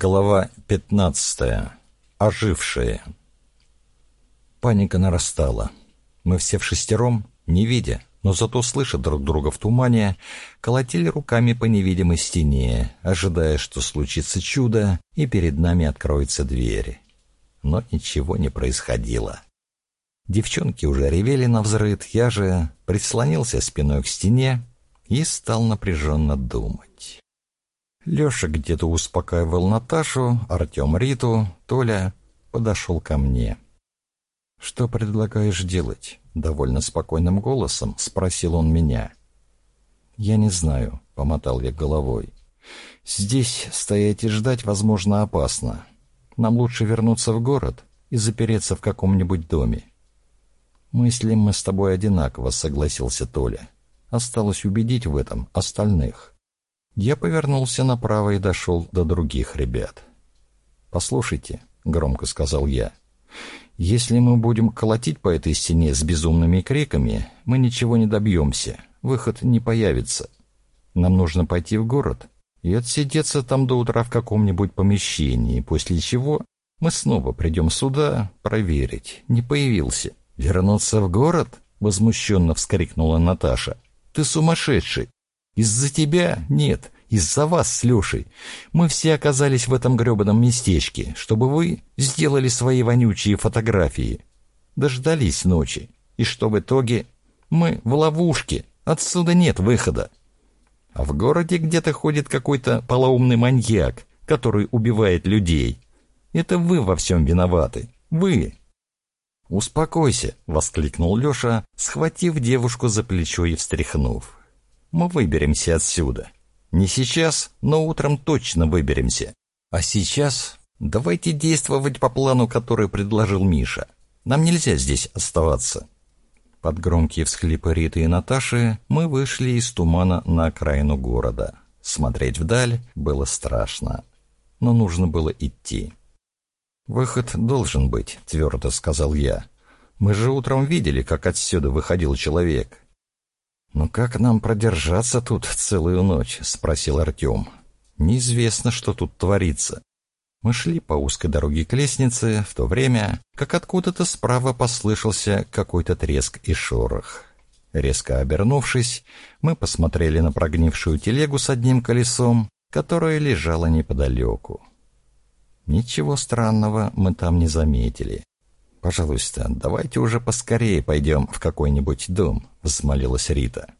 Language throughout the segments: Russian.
Глава 15. Ожившие. Паника нарастала. Мы все в шестером, не видя, но зато слыша друг друга в тумане, колотили руками по невидимой стене, ожидая, что случится чудо, и перед нами откроется дверь. Но ничего не происходило. Девчонки уже ревели на взрыв, я же прислонился спиной к стене и стал напряженно думать. Леша где-то успокаивал Наташу, Артем Риту, Толя подошел ко мне. «Что предлагаешь делать?» — довольно спокойным голосом спросил он меня. «Я не знаю», — помотал я головой. «Здесь стоять и ждать, возможно, опасно. Нам лучше вернуться в город и запереться в каком-нибудь доме». «Мыслим мы с тобой одинаково», — согласился Толя. «Осталось убедить в этом остальных». Я повернулся направо и дошел до других ребят. «Послушайте», — громко сказал я, — «если мы будем колотить по этой стене с безумными криками, мы ничего не добьемся, выход не появится. Нам нужно пойти в город и отсидеться там до утра в каком-нибудь помещении, после чего мы снова придем сюда проверить, не появился. «Вернуться в город?» — возмущенно вскрикнула Наташа. «Ты сумасшедший! Из-за тебя? Нет, из-за вас с Лешей. Мы все оказались в этом гребаном местечке, чтобы вы сделали свои вонючие фотографии. Дождались ночи. И что в итоге? Мы в ловушке. Отсюда нет выхода. А в городе где-то ходит какой-то полоумный маньяк, который убивает людей. Это вы во всем виноваты. Вы. «Успокойся!» — воскликнул Леша, схватив девушку за плечо и встряхнув мы выберемся отсюда. Не сейчас, но утром точно выберемся. А сейчас давайте действовать по плану, который предложил Миша. Нам нельзя здесь оставаться». Под громкие всхлипы Риты и Наташи мы вышли из тумана на окраину города. Смотреть вдаль было страшно, но нужно было идти. «Выход должен быть», — твердо сказал я. «Мы же утром видели, как отсюда выходил человек. «Ну как нам продержаться тут целую ночь?» — спросил Артем. «Неизвестно, что тут творится». Мы шли по узкой дороге к лестнице в то время, как откуда-то справа послышался какой-то треск и шорох. Резко обернувшись, мы посмотрели на прогнившую телегу с одним колесом, которая лежала неподалеку. Ничего странного мы там не заметили. «Пожалуйста, давайте уже поскорее пойдем в какой-нибудь дом», — взмолилась Рита.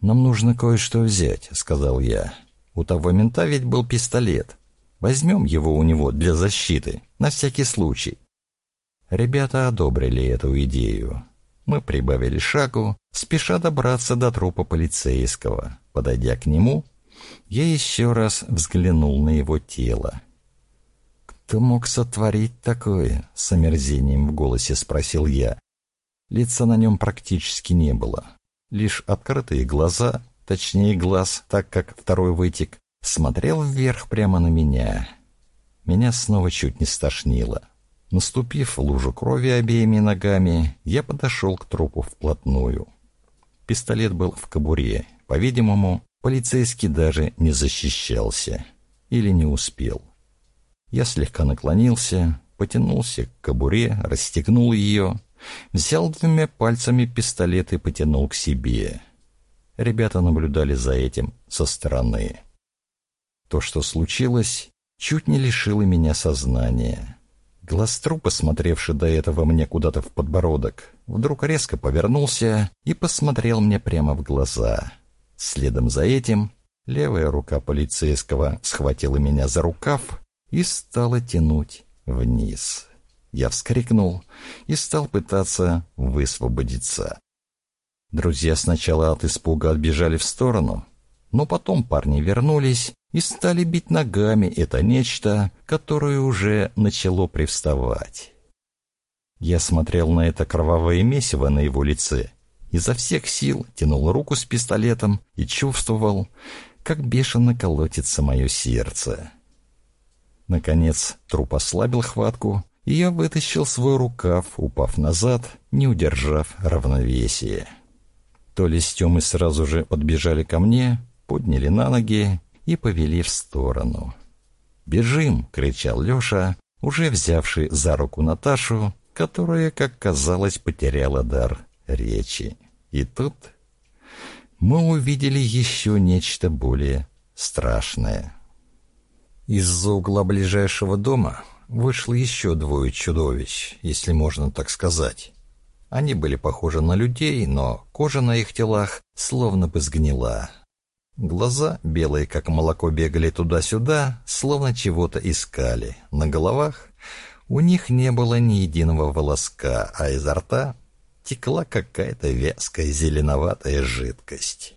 «Нам нужно кое-что взять», — сказал я. «У того мента ведь был пистолет. Возьмем его у него для защиты, на всякий случай». Ребята одобрили эту идею. Мы прибавили шагу, спеша добраться до трупа полицейского. Подойдя к нему, я еще раз взглянул на его тело. «Кто мог сотворить такое?» — с омерзением в голосе спросил я. Лица на нем практически не было. Лишь открытые глаза, точнее глаз, так как второй вытек, смотрел вверх прямо на меня. Меня снова чуть не стошнило. Наступив в лужу крови обеими ногами, я подошел к трупу вплотную. Пистолет был в кобуре. По-видимому, полицейский даже не защищался. Или не успел. Я слегка наклонился, потянулся к кобуре, расстегнул ее, взял двумя пальцами пистолет и потянул к себе. Ребята наблюдали за этим со стороны. То, что случилось, чуть не лишило меня сознания. Глаз трупа, смотревший до этого мне куда-то в подбородок, вдруг резко повернулся и посмотрел мне прямо в глаза. Следом за этим левая рука полицейского схватила меня за рукав и стала тянуть вниз. Я вскрикнул и стал пытаться высвободиться. Друзья сначала от испуга отбежали в сторону, но потом парни вернулись и стали бить ногами это нечто, которое уже начало привставать. Я смотрел на это кровавое месиво на его лице, изо всех сил тянул руку с пистолетом и чувствовал, как бешено колотится мое сердце. Наконец труп ослабил хватку, и я вытащил свой рукав, упав назад, не удержав равновесие. То ли с Тёмой сразу же подбежали ко мне, подняли на ноги и повели в сторону. «Бежим!» — кричал Леша, уже взявший за руку Наташу, которая, как казалось, потеряла дар речи. И тут мы увидели еще нечто более страшное. Из-за угла ближайшего дома вышло еще двое чудовищ, если можно так сказать. Они были похожи на людей, но кожа на их телах словно бы сгнила. Глаза, белые как молоко, бегали туда-сюда, словно чего-то искали. На головах у них не было ни единого волоска, а изо рта текла какая-то вязкая зеленоватая жидкость.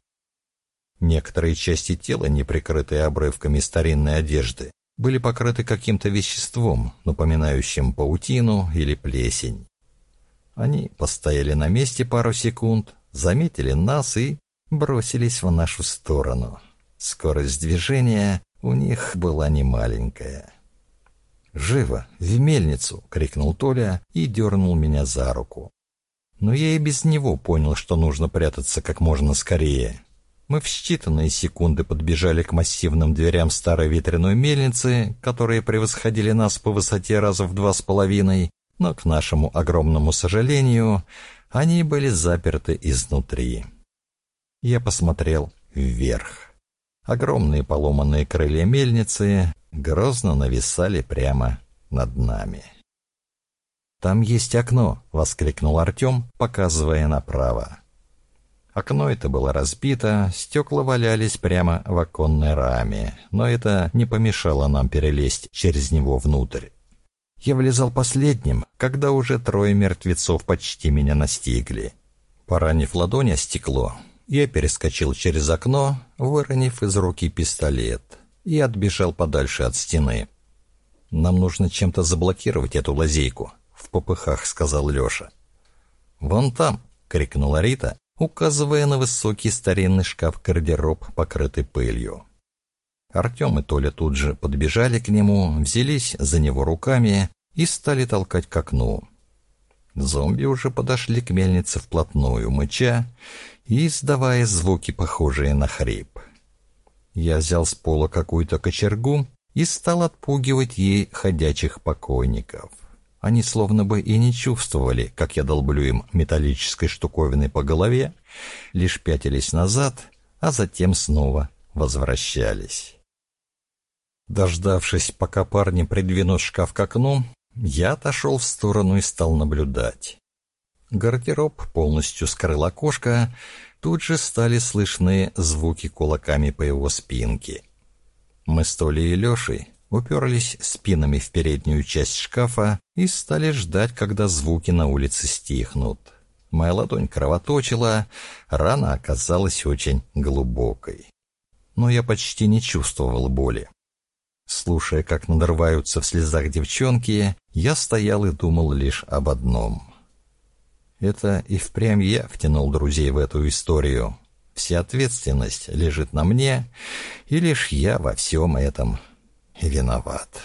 Некоторые части тела, не прикрытые обрывками старинной одежды, были покрыты каким-то веществом, напоминающим паутину или плесень. Они постояли на месте пару секунд, заметили нас и бросились в нашу сторону. Скорость движения у них была немаленькая. «Живо! В мельницу!» — крикнул Толя и дернул меня за руку. Но я и без него понял, что нужно прятаться как можно скорее. Мы в считанные секунды подбежали к массивным дверям старой ветряной мельницы, которые превосходили нас по высоте раза в два с половиной, но, к нашему огромному сожалению, они были заперты изнутри. Я посмотрел вверх. Огромные поломанные крылья мельницы грозно нависали прямо над нами. «Там есть окно!» — воскликнул Артем, показывая направо. Окно это было разбито, стекла валялись прямо в оконной раме, но это не помешало нам перелезть через него внутрь. Я влезал последним, когда уже трое мертвецов почти меня настигли. Поранив ладонь о стекло, я перескочил через окно, выронив из руки пистолет, и отбежал подальше от стены. «Нам нужно чем-то заблокировать эту лазейку», — в попыхах сказал Леша. «Вон там!» — крикнула Рита, указывая на высокий старинный шкаф-гардероб, покрытый пылью. Артем и Толя тут же подбежали к нему, взялись за него руками и стали толкать к окну. Зомби уже подошли к мельнице вплотную, мыча и издавая звуки, похожие на хрип. Я взял с пола какую-то кочергу и стал отпугивать ей ходячих покойников. Они словно бы и не чувствовали, как я долблю им металлической штуковиной по голове, лишь пятились назад, а затем снова возвращались. Дождавшись, пока парни придвинут шкаф к окну, я отошел в сторону и стал наблюдать. Гардероб полностью скрыл окошко, тут же стали слышны звуки кулаками по его спинке. Мы с Толей и Лешей уперлись спинами в переднюю часть шкафа и стали ждать, когда звуки на улице стихнут. Моя ладонь кровоточила, рана оказалась очень глубокой. Но я почти не чувствовал боли. Слушая, как надрываются в слезах девчонки, я стоял и думал лишь об одном. Это и впрямь я втянул друзей в эту историю. Вся ответственность лежит на мне, и лишь я во всем этом виноват.